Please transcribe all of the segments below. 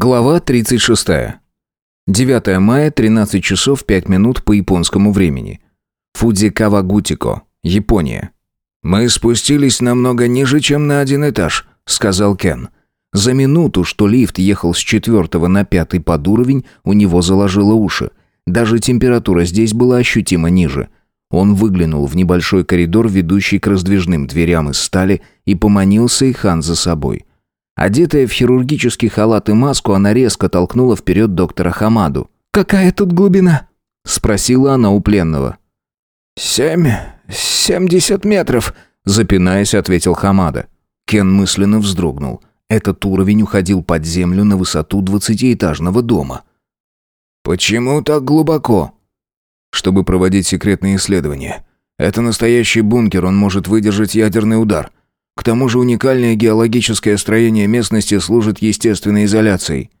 Глава 36. 9 мая, 13 часов 5 минут по японскому времени. Фудзикавагутико, Япония. «Мы спустились намного ниже, чем на один этаж», — сказал Кен. За минуту, что лифт ехал с четвертого на пятый под уровень, у него заложило уши. Даже температура здесь была ощутимо ниже. Он выглянул в небольшой коридор, ведущий к раздвижным дверям из стали, и поманил Сейхан за собой. Одетая в хирургический халат и маску, она резко толкнула вперед доктора Хамаду. «Какая тут глубина?» — спросила она у пленного. «Семь... семьдесят метров», — запинаясь, ответил Хамада. Кен мысленно вздрогнул. Этот уровень уходил под землю на высоту двадцатиэтажного дома. «Почему так глубоко?» «Чтобы проводить секретные исследования. Это настоящий бункер, он может выдержать ядерный удар. К тому же уникальное геологическое строение местности служит естественной изоляцией.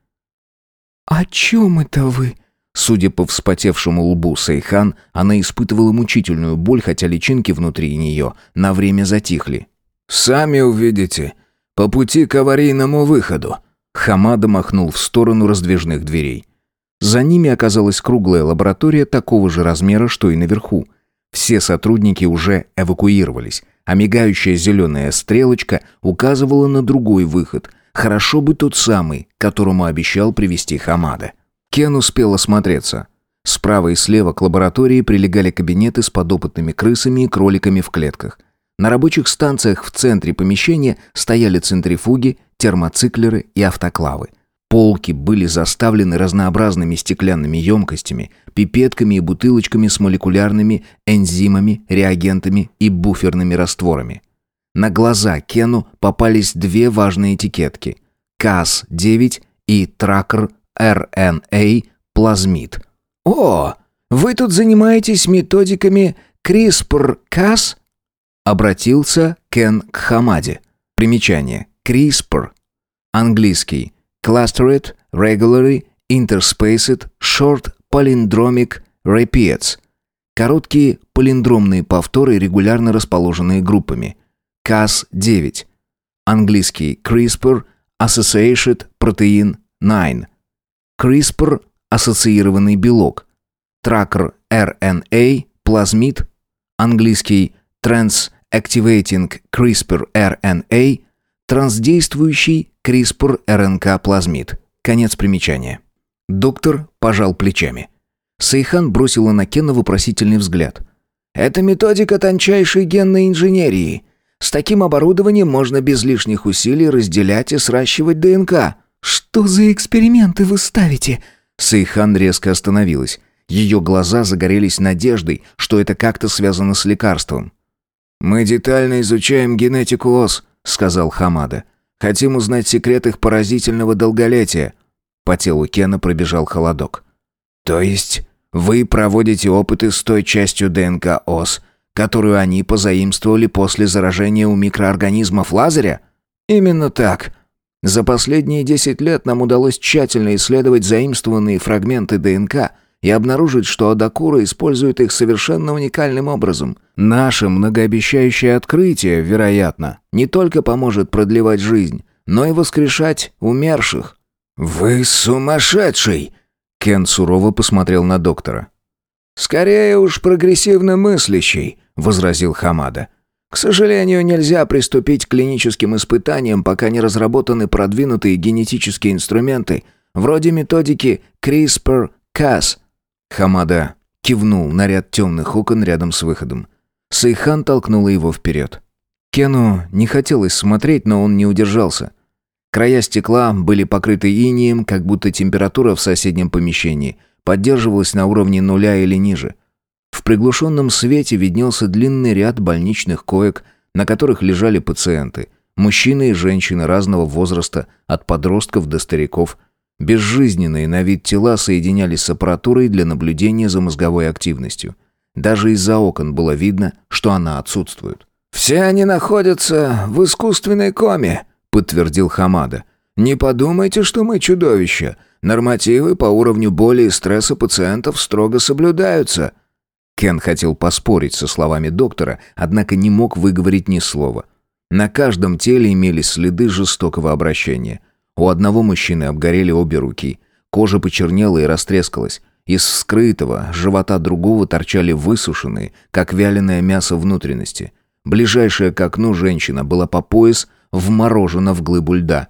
«О чем это вы?» Судя по вспотевшему лбу Сейхан, она испытывала мучительную боль, хотя личинки внутри нее на время затихли. «Сами увидите. По пути к аварийному выходу». Хамада махнул в сторону раздвижных дверей. За ними оказалась круглая лаборатория такого же размера, что и наверху. Все сотрудники уже эвакуировались а мигающая зеленая стрелочка указывала на другой выход. Хорошо бы тот самый, которому обещал привести Хамада. Кен успел осмотреться. Справа и слева к лаборатории прилегали кабинеты с подопытными крысами и кроликами в клетках. На рабочих станциях в центре помещения стояли центрифуги, термоциклеры и автоклавы. Полки были заставлены разнообразными стеклянными емкостями, пипетками и бутылочками с молекулярными энзимами, реагентами и буферными растворами. На глаза Кену попались две важные этикетки – КАС-9 и Тракер RNA Плазмид. «О, вы тут занимаетесь методиками CRISPR-Cas?» Обратился Кен к Хамаде. Примечание. CRISPR. Английский – Clustered, Regularly, Interspaced, Short Palindromic Repeats. Короткие палиндромные повторы, регулярно расположенные группами. Cas9. Английский CRISPR Associated Protein 9. CRISPR ассоциированный белок. Tracker RNA плазмид. Английский Trans-Activating CRISPR-RNA Трансдействующий CRISPR-РНК-плазмид. Конец примечания. Доктор пожал плечами. Сейхан бросила на Кена вопросительный взгляд. «Это методика тончайшей генной инженерии. С таким оборудованием можно без лишних усилий разделять и сращивать ДНК». «Что за эксперименты вы ставите?» Сейхан резко остановилась. Ее глаза загорелись надеждой, что это как-то связано с лекарством. «Мы детально изучаем генетику ос», сказал Хамада. «Хотим узнать секрет их поразительного долголетия». По телу Кена пробежал холодок. «То есть вы проводите опыты с той частью ДНК ОС, которую они позаимствовали после заражения у микроорганизмов Лазаря?» «Именно так. За последние десять лет нам удалось тщательно исследовать заимствованные фрагменты ДНК – и обнаружить, что Адакура использует их совершенно уникальным образом. Наше многообещающее открытие, вероятно, не только поможет продлевать жизнь, но и воскрешать умерших. «Вы сумасшедший!» Кен сурово посмотрел на доктора. «Скорее уж прогрессивно мыслящий», — возразил Хамада. «К сожалению, нельзя приступить к клиническим испытаниям, пока не разработаны продвинутые генетические инструменты, вроде методики CRISPR-Cas, Хамада кивнул на ряд темных окон рядом с выходом. Сайхан толкнула его вперед. Кену не хотелось смотреть, но он не удержался. Края стекла были покрыты инием, как будто температура в соседнем помещении поддерживалась на уровне нуля или ниже. В приглушенном свете виднелся длинный ряд больничных коек, на которых лежали пациенты, мужчины и женщины разного возраста, от подростков до стариков – Безжизненные на вид тела соединялись с аппаратурой для наблюдения за мозговой активностью. Даже из-за окон было видно, что она отсутствует. «Все они находятся в искусственной коме», — подтвердил Хамада. «Не подумайте, что мы чудовища. Нормативы по уровню боли и стресса пациентов строго соблюдаются». Кен хотел поспорить со словами доктора, однако не мог выговорить ни слова. На каждом теле имелись следы жестокого обращения. У одного мужчины обгорели обе руки. Кожа почернела и растрескалась. Из вскрытого живота другого торчали высушенные, как вяленое мясо внутренности. Ближайшая к окну женщина была по пояс вморожена в глыбу льда.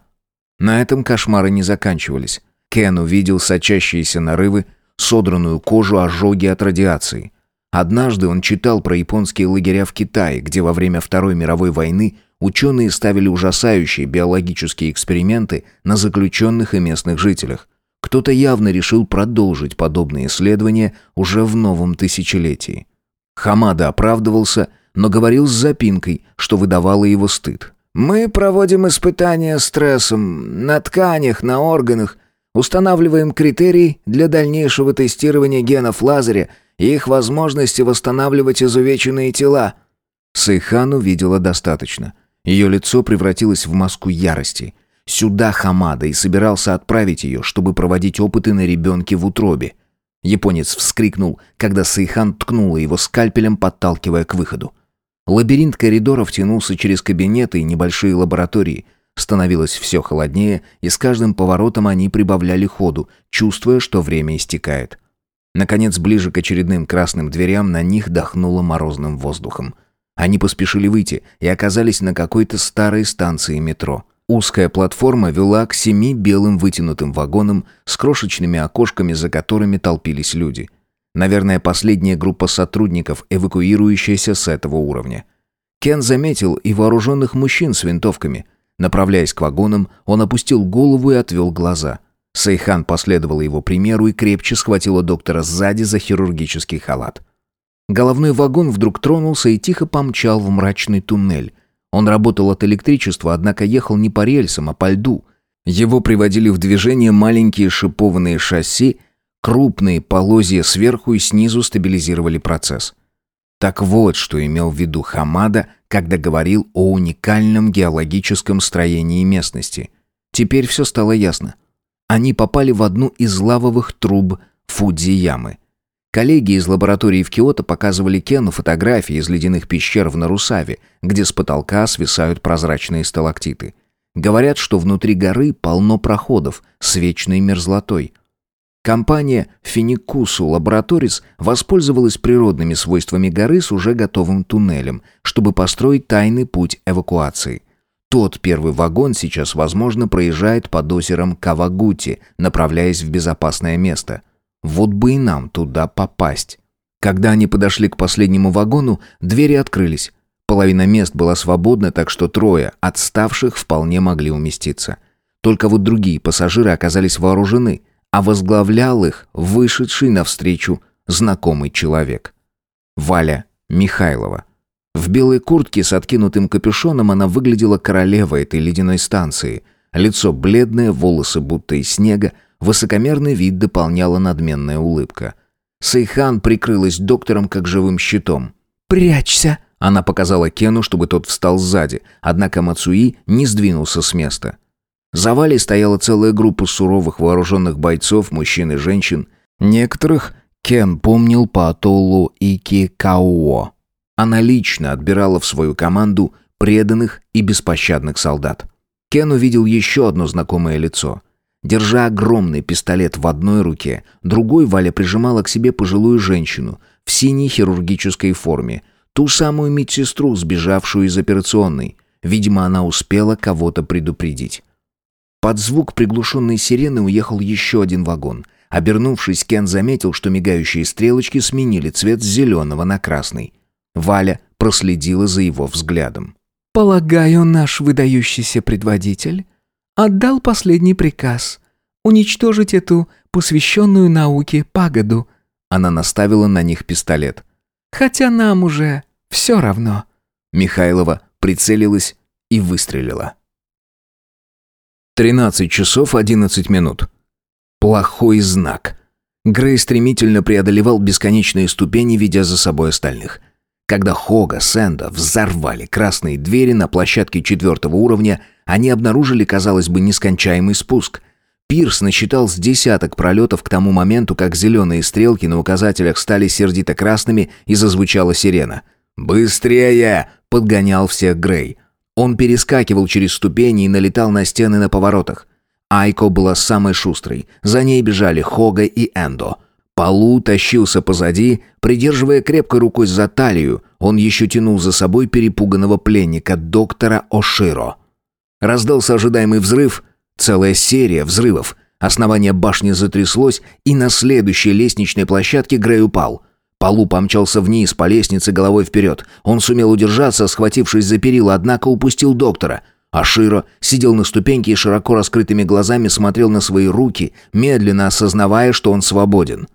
На этом кошмары не заканчивались. Кен увидел сочащиеся нарывы, содранную кожу, ожоги от радиации. Однажды он читал про японские лагеря в Китае, где во время Второй мировой войны ученые ставили ужасающие биологические эксперименты на заключенных и местных жителях. Кто-то явно решил продолжить подобные исследования уже в новом тысячелетии. Хамада оправдывался, но говорил с запинкой, что выдавало его стыд. «Мы проводим испытания стрессом на тканях, на органах, устанавливаем критерии для дальнейшего тестирования генов Лазаря и их возможности восстанавливать изувеченные тела». Сайхан увидела достаточно. Ее лицо превратилось в маску ярости. Сюда Хамада и собирался отправить ее, чтобы проводить опыты на ребенке в утробе. Японец вскрикнул, когда Сайхан ткнула его скальпелем, подталкивая к выходу. Лабиринт коридоров тянулся через кабинеты и небольшие лаборатории. Становилось все холоднее, и с каждым поворотом они прибавляли ходу, чувствуя, что время истекает. Наконец, ближе к очередным красным дверям на них дохнуло морозным воздухом. Они поспешили выйти и оказались на какой-то старой станции метро. Узкая платформа вела к семи белым вытянутым вагонам с крошечными окошками, за которыми толпились люди – Наверное, последняя группа сотрудников, эвакуирующаяся с этого уровня. Кен заметил и вооруженных мужчин с винтовками. Направляясь к вагонам, он опустил голову и отвел глаза. Сайхан последовала его примеру и крепче схватила доктора сзади за хирургический халат. Головной вагон вдруг тронулся и тихо помчал в мрачный туннель. Он работал от электричества, однако ехал не по рельсам, а по льду. Его приводили в движение маленькие шипованные шасси, Крупные полозья сверху и снизу стабилизировали процесс. Так вот, что имел в виду Хамада, когда говорил о уникальном геологическом строении местности. Теперь все стало ясно. Они попали в одну из лавовых труб Фудзиямы. Коллеги из лаборатории в Киото показывали Кену фотографии из ледяных пещер в Нарусаве, где с потолка свисают прозрачные сталактиты. Говорят, что внутри горы полно проходов с вечной мерзлотой. Компания Финикусу Лабораторис воспользовалась природными свойствами горы с уже готовым туннелем, чтобы построить тайный путь эвакуации. Тот первый вагон сейчас, возможно, проезжает под озером Кавагути, направляясь в безопасное место. Вот бы и нам туда попасть. Когда они подошли к последнему вагону, двери открылись. Половина мест была свободна, так что трое отставших вполне могли уместиться. Только вот другие пассажиры оказались вооружены а возглавлял их вышедший навстречу знакомый человек. Валя Михайлова. В белой куртке с откинутым капюшоном она выглядела королевой этой ледяной станции. Лицо бледное, волосы будто из снега, высокомерный вид дополняла надменная улыбка. Сейхан прикрылась доктором как живым щитом. «Прячься!» Она показала Кену, чтобы тот встал сзади, однако Мацуи не сдвинулся с места. За Валей стояла целая группа суровых вооруженных бойцов, мужчин и женщин. Некоторых Кен помнил по атоллу Ики-Кауо. Она лично отбирала в свою команду преданных и беспощадных солдат. Кен увидел еще одно знакомое лицо. Держа огромный пистолет в одной руке, другой Валя прижимала к себе пожилую женщину в синей хирургической форме, ту самую медсестру, сбежавшую из операционной. Видимо, она успела кого-то предупредить. Под звук приглушенной сирены уехал еще один вагон. Обернувшись, Кен заметил, что мигающие стрелочки сменили цвет с зеленого на красный. Валя проследила за его взглядом. «Полагаю, наш выдающийся предводитель отдал последний приказ уничтожить эту посвященную науке пагоду». Она наставила на них пистолет. «Хотя нам уже все равно». Михайлова прицелилась и выстрелила. 13 часов 11 минут. Плохой знак. Грей стремительно преодолевал бесконечные ступени, ведя за собой остальных. Когда Хога, Сэнда взорвали красные двери на площадке четвертого уровня, они обнаружили, казалось бы, нескончаемый спуск. Пирс насчитал с десяток пролетов к тому моменту, как зеленые стрелки на указателях стали сердито красными и зазвучала сирена. «Быстрее!» — подгонял всех Грей. Он перескакивал через ступени и налетал на стены на поворотах. Айко была самой шустрой. За ней бежали Хога и Эндо. Полу тащился позади, придерживая крепкой рукой за талию. Он еще тянул за собой перепуганного пленника, доктора Оширо. Раздался ожидаемый взрыв. Целая серия взрывов. Основание башни затряслось, и на следующей лестничной площадке Грей упал. Полу помчался вниз по лестнице головой вперед. Он сумел удержаться, схватившись за перила, однако упустил доктора. Аширо сидел на ступеньке и широко раскрытыми глазами смотрел на свои руки, медленно осознавая, что он свободен.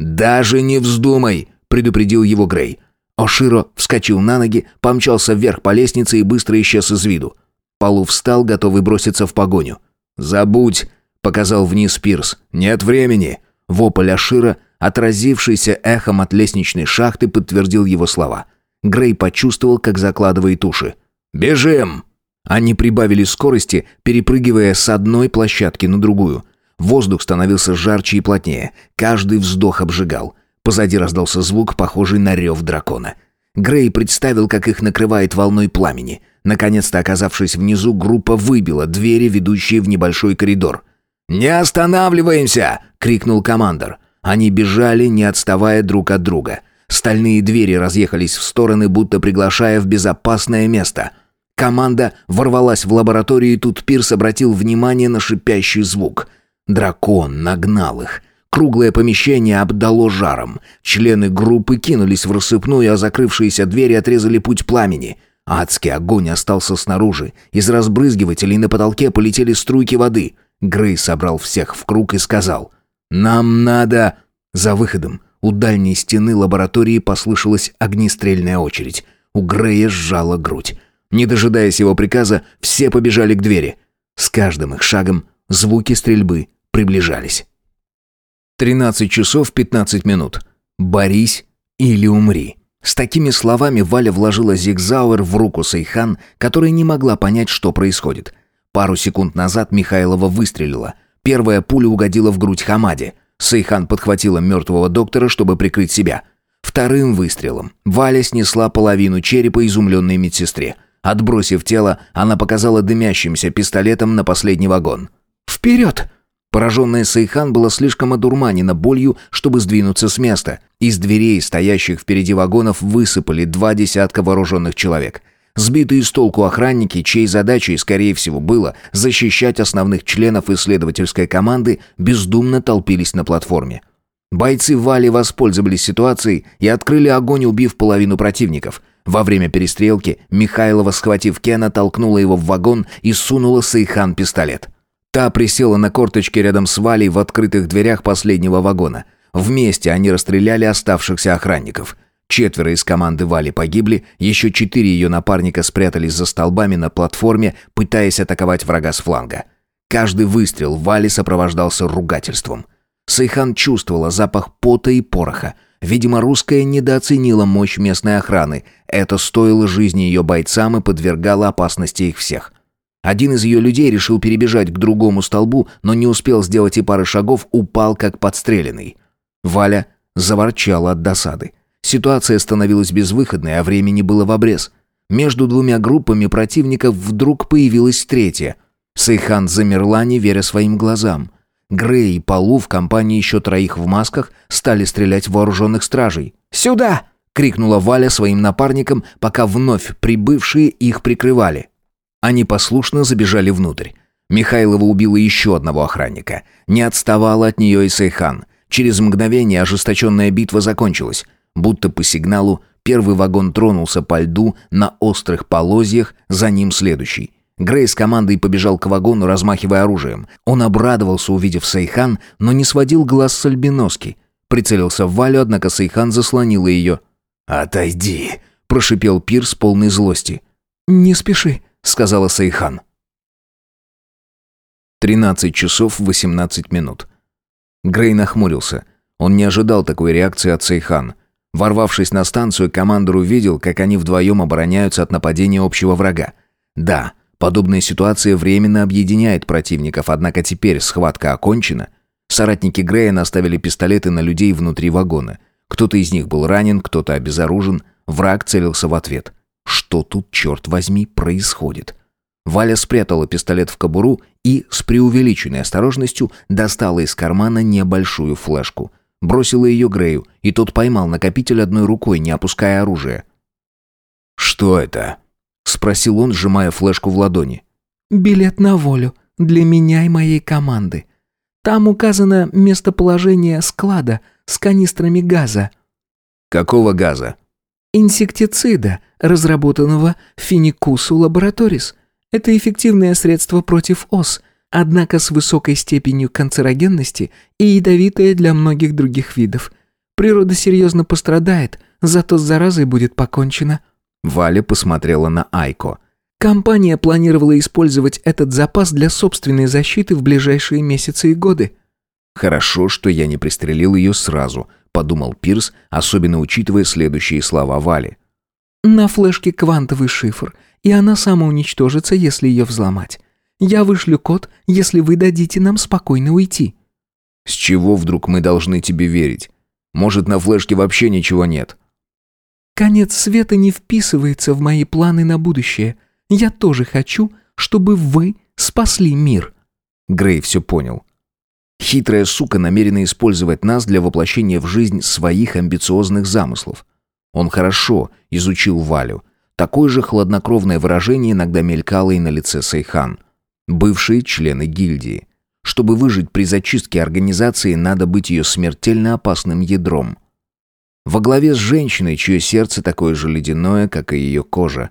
«Даже не вздумай!» – предупредил его Грей. Оширо вскочил на ноги, помчался вверх по лестнице и быстро исчез из виду. Полу встал, готовый броситься в погоню. «Забудь!» — показал вниз Пирс. «Нет времени!» Вопль Ашира, отразившийся эхом от лестничной шахты, подтвердил его слова. Грей почувствовал, как закладывает уши. «Бежим!» Они прибавили скорости, перепрыгивая с одной площадки на другую. Воздух становился жарче и плотнее. Каждый вздох обжигал. Позади раздался звук, похожий на рев дракона. Грей представил, как их накрывает волной пламени. Наконец-то, оказавшись внизу, группа выбила двери, ведущие в небольшой коридор. «Не останавливаемся!» — крикнул командор. Они бежали, не отставая друг от друга. Стальные двери разъехались в стороны, будто приглашая в безопасное место. Команда ворвалась в лабораторию, и тут Пирс обратил внимание на шипящий звук. Дракон нагнал их. Круглое помещение обдало жаром. Члены группы кинулись в рассыпную, а закрывшиеся двери отрезали путь пламени — Адский огонь остался снаружи. Из разбрызгивателей на потолке полетели струйки воды. Грей собрал всех в круг и сказал «Нам надо...» За выходом у дальней стены лаборатории послышалась огнестрельная очередь. У Грея сжала грудь. Не дожидаясь его приказа, все побежали к двери. С каждым их шагом звуки стрельбы приближались. 13 часов 15 минут. Борись или умри. С такими словами Валя вложила зигзауэр в руку Сейхан, которая не могла понять, что происходит. Пару секунд назад Михайлова выстрелила. Первая пуля угодила в грудь Хамаде. Сейхан подхватила мертвого доктора, чтобы прикрыть себя. Вторым выстрелом Валя снесла половину черепа изумленной медсестре. Отбросив тело, она показала дымящимся пистолетом на последний вагон. «Вперед!» Пораженная Сайхан была слишком одурманена болью, чтобы сдвинуться с места. Из дверей, стоящих впереди вагонов, высыпали два десятка вооруженных человек. Сбитые с толку охранники, чьей задачей, скорее всего, было защищать основных членов исследовательской команды, бездумно толпились на платформе. Бойцы Вали воспользовались ситуацией и открыли огонь, убив половину противников. Во время перестрелки Михайлова, схватив Кена, толкнула его в вагон и сунула Сайхан пистолет. Та присела на корточки рядом с Валей в открытых дверях последнего вагона. Вместе они расстреляли оставшихся охранников. Четверо из команды Вали погибли, еще четыре ее напарника спрятались за столбами на платформе, пытаясь атаковать врага с фланга. Каждый выстрел Вали сопровождался ругательством. Сайхан чувствовала запах пота и пороха. Видимо, русская недооценила мощь местной охраны. Это стоило жизни ее бойцам и подвергало опасности их всех. Один из ее людей решил перебежать к другому столбу, но не успел сделать и пары шагов, упал как подстреленный. Валя заворчала от досады. Ситуация становилась безвыходной, а времени было в обрез. Между двумя группами противников вдруг появилась третья. Сейхан замерла, не веря своим глазам. Грей и Полу в компании еще троих в масках стали стрелять вооруженных стражей. «Сюда!» — крикнула Валя своим напарникам, пока вновь прибывшие их прикрывали. Они послушно забежали внутрь. Михайлова убила еще одного охранника. Не отставала от нее и Сейхан. Через мгновение ожесточенная битва закончилась. Будто по сигналу первый вагон тронулся по льду на острых полозьях, за ним следующий. Грей с командой побежал к вагону, размахивая оружием. Он обрадовался, увидев Сейхан, но не сводил глаз с Альбиноски. Прицелился в Валю, однако Сейхан заслонила ее. «Отойди!» – прошипел Пирс полный злости. «Не спеши», — сказала Сайхан. 13 часов 18 минут. Грей нахмурился. Он не ожидал такой реакции от Сайхан. Ворвавшись на станцию, командор увидел, как они вдвоем обороняются от нападения общего врага. Да, подобная ситуация временно объединяет противников, однако теперь схватка окончена. Соратники Грея наставили пистолеты на людей внутри вагона. Кто-то из них был ранен, кто-то обезоружен. Враг целился в ответ. Что тут, черт возьми, происходит? Валя спрятала пистолет в кобуру и, с преувеличенной осторожностью, достала из кармана небольшую флешку. Бросила ее Грею, и тот поймал накопитель одной рукой, не опуская оружие. «Что это?» — спросил он, сжимая флешку в ладони. «Билет на волю. Для меня и моей команды. Там указано местоположение склада с канистрами газа». «Какого газа?» «Инсектицида, разработанного Финикусу Лабораторис. Это эффективное средство против ос, однако с высокой степенью канцерогенности и ядовитое для многих других видов. Природа серьезно пострадает, зато с заразой будет покончено». Валя посмотрела на Айко. «Компания планировала использовать этот запас для собственной защиты в ближайшие месяцы и годы». «Хорошо, что я не пристрелил ее сразу», — подумал Пирс, особенно учитывая следующие слова Вали. «На флешке квантовый шифр, и она самоуничтожится, если ее взломать. Я вышлю код, если вы дадите нам спокойно уйти». «С чего вдруг мы должны тебе верить? Может, на флешке вообще ничего нет?» «Конец света не вписывается в мои планы на будущее. Я тоже хочу, чтобы вы спасли мир». Грей все понял. Хитрая сука намерена использовать нас для воплощения в жизнь своих амбициозных замыслов. Он хорошо изучил Валю. Такое же хладнокровное выражение иногда мелькало и на лице Сайхан. Бывшие члены гильдии. Чтобы выжить при зачистке организации, надо быть ее смертельно опасным ядром. Во главе с женщиной, чье сердце такое же ледяное, как и ее кожа.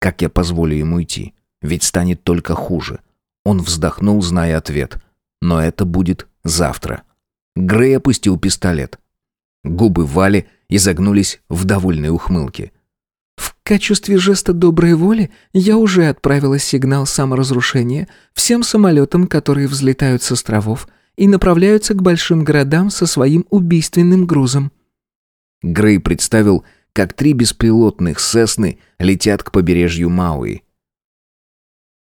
Как я позволю ему идти? Ведь станет только хуже. Он вздохнул, зная ответ. Но это будет завтра. Грей опустил пистолет. Губы Вали изогнулись в довольной ухмылке. «В качестве жеста доброй воли я уже отправила сигнал саморазрушения всем самолетам, которые взлетают с островов и направляются к большим городам со своим убийственным грузом». Грей представил, как три беспилотных «Сесны» летят к побережью Мауи.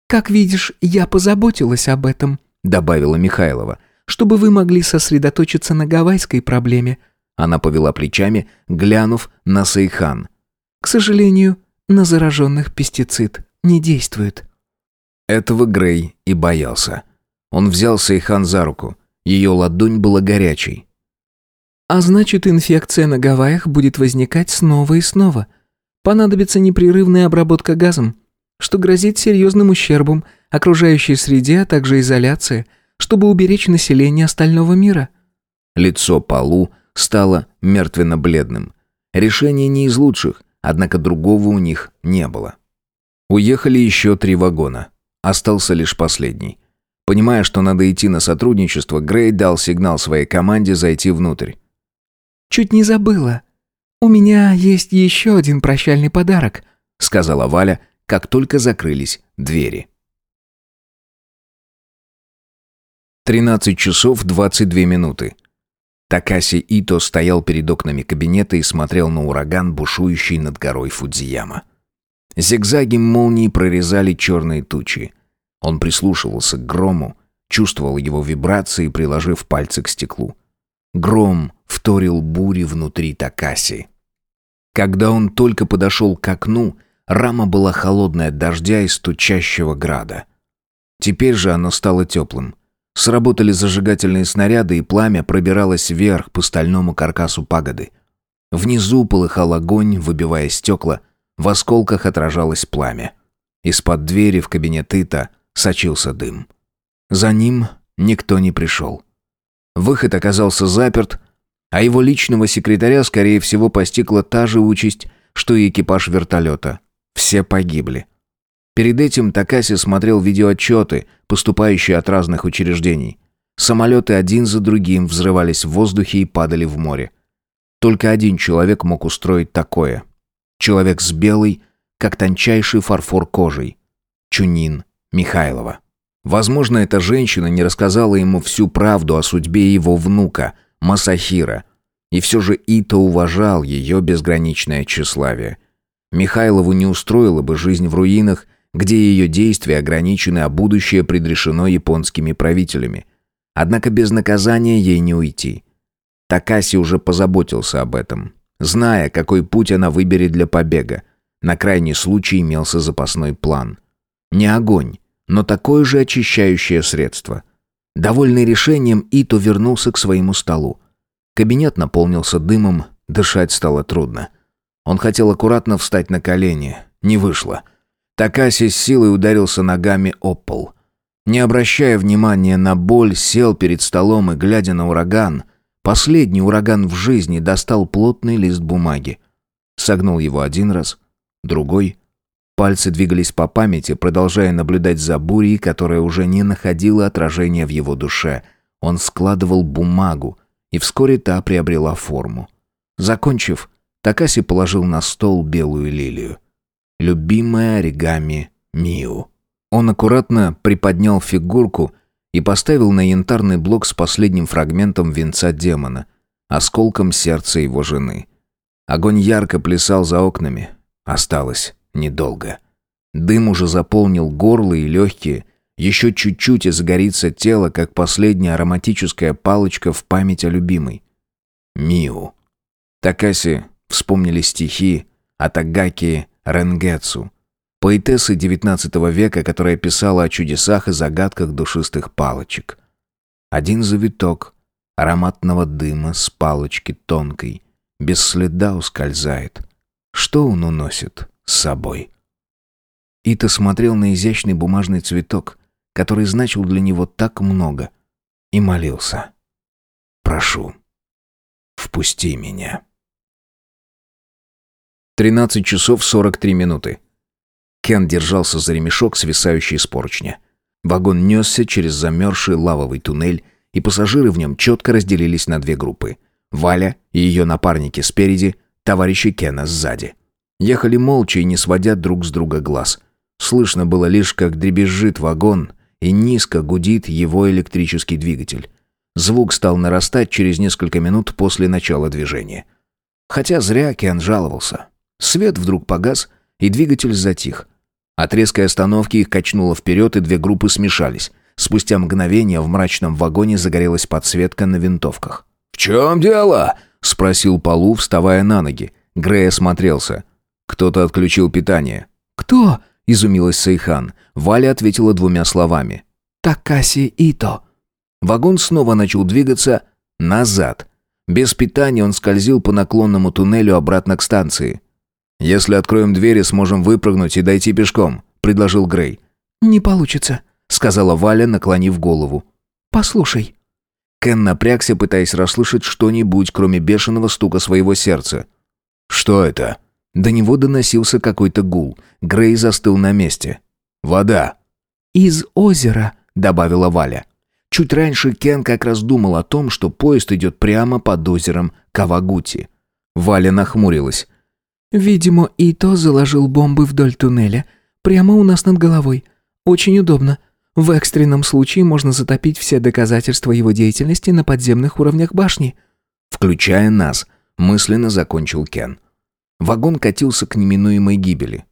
«Как видишь, я позаботилась об этом», — добавила Михайлова, «чтобы вы могли сосредоточиться на гавайской проблеме». Она повела плечами, глянув на Сайхан. «К сожалению, на зараженных пестицид не действует». Этого Грей и боялся. Он взял Сайхан за руку. Ее ладонь была горячей. А значит, инфекция на Гавайях будет возникать снова и снова. Понадобится непрерывная обработка газом, что грозит серьезным ущербом окружающей среде, а также изоляция, чтобы уберечь население остального мира. Лицо Полу стало мертвенно-бледным. Решение не из лучших, однако другого у них не было. Уехали еще три вагона. Остался лишь последний. Понимая, что надо идти на сотрудничество, Грей дал сигнал своей команде зайти внутрь. «Чуть не забыла. У меня есть еще один прощальный подарок», — сказала Валя, как только закрылись двери. 13 часов 22 минуты. Такаси Ито стоял перед окнами кабинета и смотрел на ураган, бушующий над горой Фудзияма. Зигзаги молнии прорезали черные тучи. Он прислушивался к грому, чувствовал его вибрации, приложив пальцы к стеклу. Гром вторил бури внутри Такаси. Когда он только подошел к окну, рама была холодная от дождя и стучащего града. Теперь же оно стало теплым. Сработали зажигательные снаряды, и пламя пробиралось вверх по стальному каркасу пагоды. Внизу полыхал огонь, выбивая стекла. В осколках отражалось пламя. Из-под двери в кабинет Ита сочился дым. За ним никто не пришел. Выход оказался заперт, а его личного секретаря, скорее всего, постигла та же участь, что и экипаж вертолета. Все погибли. Перед этим Такаси смотрел видеоотчеты, поступающие от разных учреждений. Самолеты один за другим взрывались в воздухе и падали в море. Только один человек мог устроить такое. Человек с белой, как тончайший фарфор кожей. Чунин Михайлова. Возможно, эта женщина не рассказала ему всю правду о судьбе его внука, Масахира. И все же Ито уважал ее безграничное тщеславие. Михайлову не устроила бы жизнь в руинах, где ее действия ограничены, а будущее предрешено японскими правителями. Однако без наказания ей не уйти. Такаси уже позаботился об этом, зная, какой путь она выберет для побега. На крайний случай имелся запасной план – Не огонь, но такое же очищающее средство. Довольный решением, Ито вернулся к своему столу. Кабинет наполнился дымом, дышать стало трудно. Он хотел аккуратно встать на колени. Не вышло. Такаси с силой ударился ногами об пол. Не обращая внимания на боль, сел перед столом и, глядя на ураган, последний ураган в жизни, достал плотный лист бумаги. Согнул его один раз, другой. Пальцы двигались по памяти, продолжая наблюдать за бурей, которая уже не находила отражения в его душе. Он складывал бумагу, и вскоре та приобрела форму. Закончив, Такаси положил на стол белую лилию. Любимая оригами Миу. Он аккуратно приподнял фигурку и поставил на янтарный блок с последним фрагментом венца демона, осколком сердца его жены. Огонь ярко плясал за окнами. Осталось недолго. Дым уже заполнил горло и легкие. Еще чуть-чуть и загорится тело, как последняя ароматическая палочка в память о любимой. Миу. Такаси вспомнили стихи Атагаки Ренгетсу, поэтессы XIX века, которая писала о чудесах и загадках душистых палочек. Один завиток ароматного дыма с палочки тонкой, без следа ускользает. Что он уносит с собой? Ита смотрел на изящный бумажный цветок, который значил для него так много, и молился. «Прошу, впусти меня». 13 часов 43 минуты. Кен держался за ремешок, свисающий с поручня. Вагон несся через замерзший лавовый туннель, и пассажиры в нем четко разделились на две группы. Валя и ее напарники спереди, товарищи Кена сзади. Ехали молча и не сводя друг с друга глаз. Слышно было лишь, как дребезжит вагон, и низко гудит его электрический двигатель. Звук стал нарастать через несколько минут после начала движения. Хотя зря Кен жаловался. Свет вдруг погас, и двигатель затих. От резкой остановки их качнуло вперед, и две группы смешались. Спустя мгновение в мрачном вагоне загорелась подсветка на винтовках. «В чем дело?» — спросил Палу, вставая на ноги. Грей осмотрелся. Кто-то отключил питание. «Кто?» — изумилась Сайхан. Валя ответила двумя словами. «Такаси Ито». Вагон снова начал двигаться назад. Без питания он скользил по наклонному туннелю обратно к станции. «Если откроем двери, сможем выпрыгнуть и дойти пешком», — предложил Грей. «Не получится», — сказала Валя, наклонив голову. «Послушай». Кен напрягся, пытаясь расслышать что-нибудь, кроме бешеного стука своего сердца. «Что это?» До него доносился какой-то гул. Грей застыл на месте. «Вода». «Из озера», — добавила Валя. Чуть раньше Кен как раз думал о том, что поезд идет прямо под озером Кавагути. Валя нахмурилась. Видимо, Ито заложил бомбы вдоль туннеля, прямо у нас над головой. Очень удобно. В экстренном случае можно затопить все доказательства его деятельности на подземных уровнях башни. Включая нас, мысленно закончил Кен. Вагон катился к неминуемой гибели.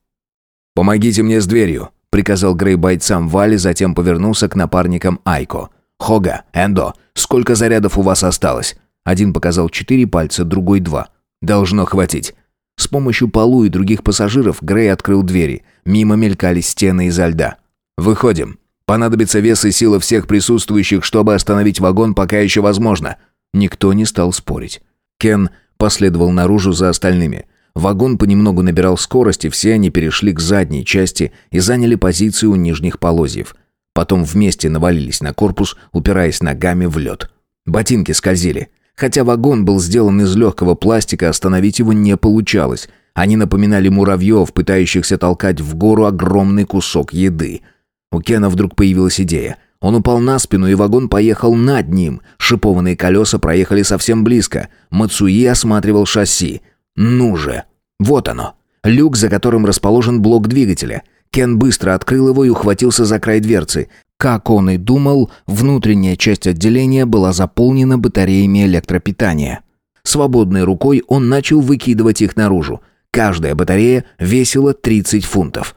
«Помогите мне с дверью», — приказал Грей бойцам Вали, затем повернулся к напарникам Айко. «Хога, Эндо, сколько зарядов у вас осталось?» Один показал четыре пальца, другой два. «Должно хватить. С помощью Полу и других пассажиров Грей открыл двери. Мимо мелькали стены изо льда. «Выходим. Понадобится вес и сила всех присутствующих, чтобы остановить вагон, пока еще возможно». Никто не стал спорить. Кен последовал наружу за остальными. Вагон понемногу набирал скорость, и все они перешли к задней части и заняли позиции у нижних полозьев. Потом вместе навалились на корпус, упираясь ногами в лед. Ботинки скользили. Хотя вагон был сделан из легкого пластика, остановить его не получалось. Они напоминали муравьев, пытающихся толкать в гору огромный кусок еды. У Кена вдруг появилась идея. Он упал на спину, и вагон поехал над ним. Шипованные колеса проехали совсем близко. Мацуи осматривал шасси. «Ну же!» Вот оно. Люк, за которым расположен блок двигателя. Кен быстро открыл его и ухватился за край дверцы. Как он и думал, внутренняя часть отделения была заполнена батареями электропитания. Свободной рукой он начал выкидывать их наружу. Каждая батарея весила 30 фунтов.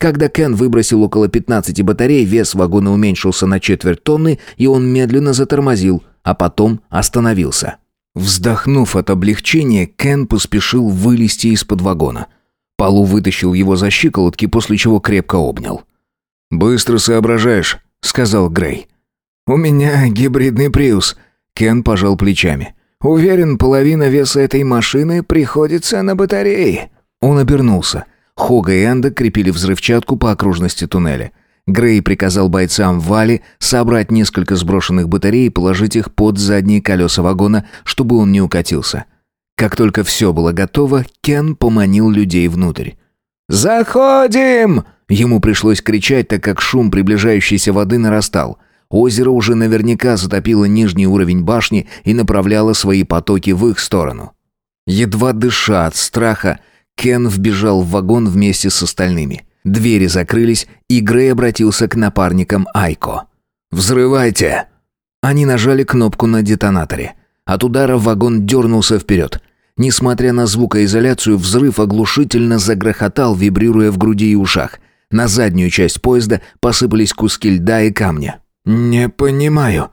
Когда Кен выбросил около 15 батарей, вес вагона уменьшился на четверть тонны, и он медленно затормозил, а потом остановился. Вздохнув от облегчения, Кен поспешил вылезти из-под вагона. Полу вытащил его за щиколотки, после чего крепко обнял. «Быстро соображаешь», — сказал Грей. «У меня гибридный Приус», — Кен пожал плечами. «Уверен, половина веса этой машины приходится на батареи». Он обернулся. Хога и Энда крепили взрывчатку по окружности туннеля. Грей приказал бойцам Вали собрать несколько сброшенных батарей и положить их под задние колеса вагона, чтобы он не укатился. Как только все было готово, Кен поманил людей внутрь. «Заходим!» Ему пришлось кричать, так как шум приближающейся воды нарастал. Озеро уже наверняка затопило нижний уровень башни и направляло свои потоки в их сторону. Едва дыша от страха, Кен вбежал в вагон вместе с остальными. Двери закрылись, и Грей обратился к напарникам Айко. «Взрывайте!» Они нажали кнопку на детонаторе. От удара вагон дернулся вперед. Несмотря на звукоизоляцию, взрыв оглушительно загрохотал, вибрируя в груди и ушах. На заднюю часть поезда посыпались куски льда и камня. «Не понимаю.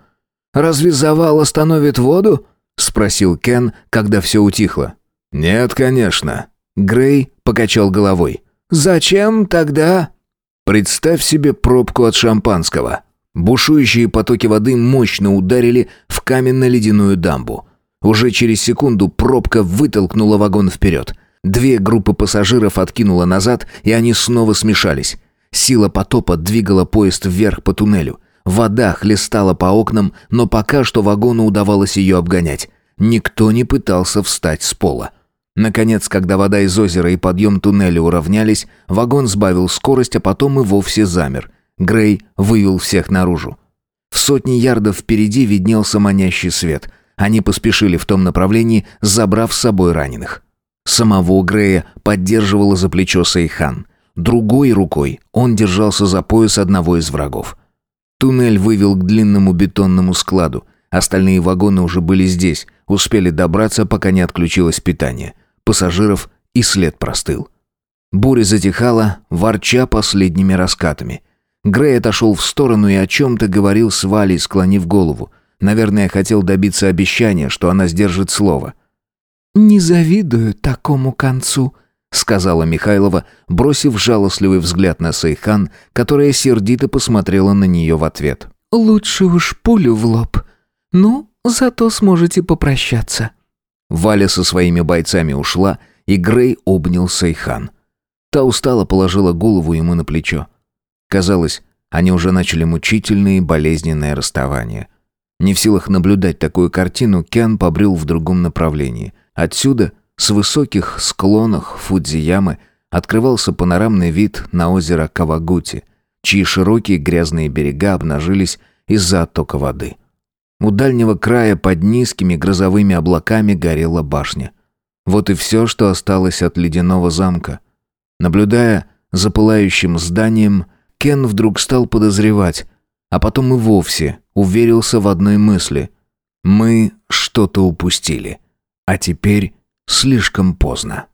Разве завал остановит воду?» — спросил Кен, когда все утихло. «Нет, конечно». Грей покачал головой. «Зачем тогда?» «Представь себе пробку от шампанского». Бушующие потоки воды мощно ударили в каменно-ледяную дамбу. Уже через секунду пробка вытолкнула вагон вперед. Две группы пассажиров откинула назад, и они снова смешались. Сила потопа двигала поезд вверх по туннелю. Вода хлестала по окнам, но пока что вагону удавалось ее обгонять. Никто не пытался встать с пола. Наконец, когда вода из озера и подъем туннеля уравнялись, вагон сбавил скорость, а потом и вовсе замер. Грей вывел всех наружу. В сотни ярдов впереди виднелся манящий свет. Они поспешили в том направлении, забрав с собой раненых. Самого Грея поддерживала за плечо Сейхан. Другой рукой он держался за пояс одного из врагов. Туннель вывел к длинному бетонному складу. Остальные вагоны уже были здесь, успели добраться, пока не отключилось питание. Пассажиров и след простыл. Буря затихала, ворча последними раскатами. Грей отошел в сторону и о чем-то говорил с Валей, склонив голову. Наверное, хотел добиться обещания, что она сдержит слово. «Не завидую такому концу», — сказала Михайлова, бросив жалостливый взгляд на Сайхан, которая сердито посмотрела на нее в ответ. «Лучше уж пулю в лоб. Ну, зато сможете попрощаться». Валя со своими бойцами ушла, и Грей обнял Сайхан. Та устало положила голову ему на плечо. Казалось, они уже начали мучительное и болезненное расставание. Не в силах наблюдать такую картину, Кян побрел в другом направлении. Отсюда, с высоких склонов Фудзиямы, открывался панорамный вид на озеро Кавагути, чьи широкие грязные берега обнажились из-за оттока воды. У дальнего края под низкими грозовыми облаками горела башня. Вот и все, что осталось от ледяного замка. Наблюдая за пылающим зданием, Кен вдруг стал подозревать, а потом и вовсе уверился в одной мысли. Мы что-то упустили. А теперь слишком поздно.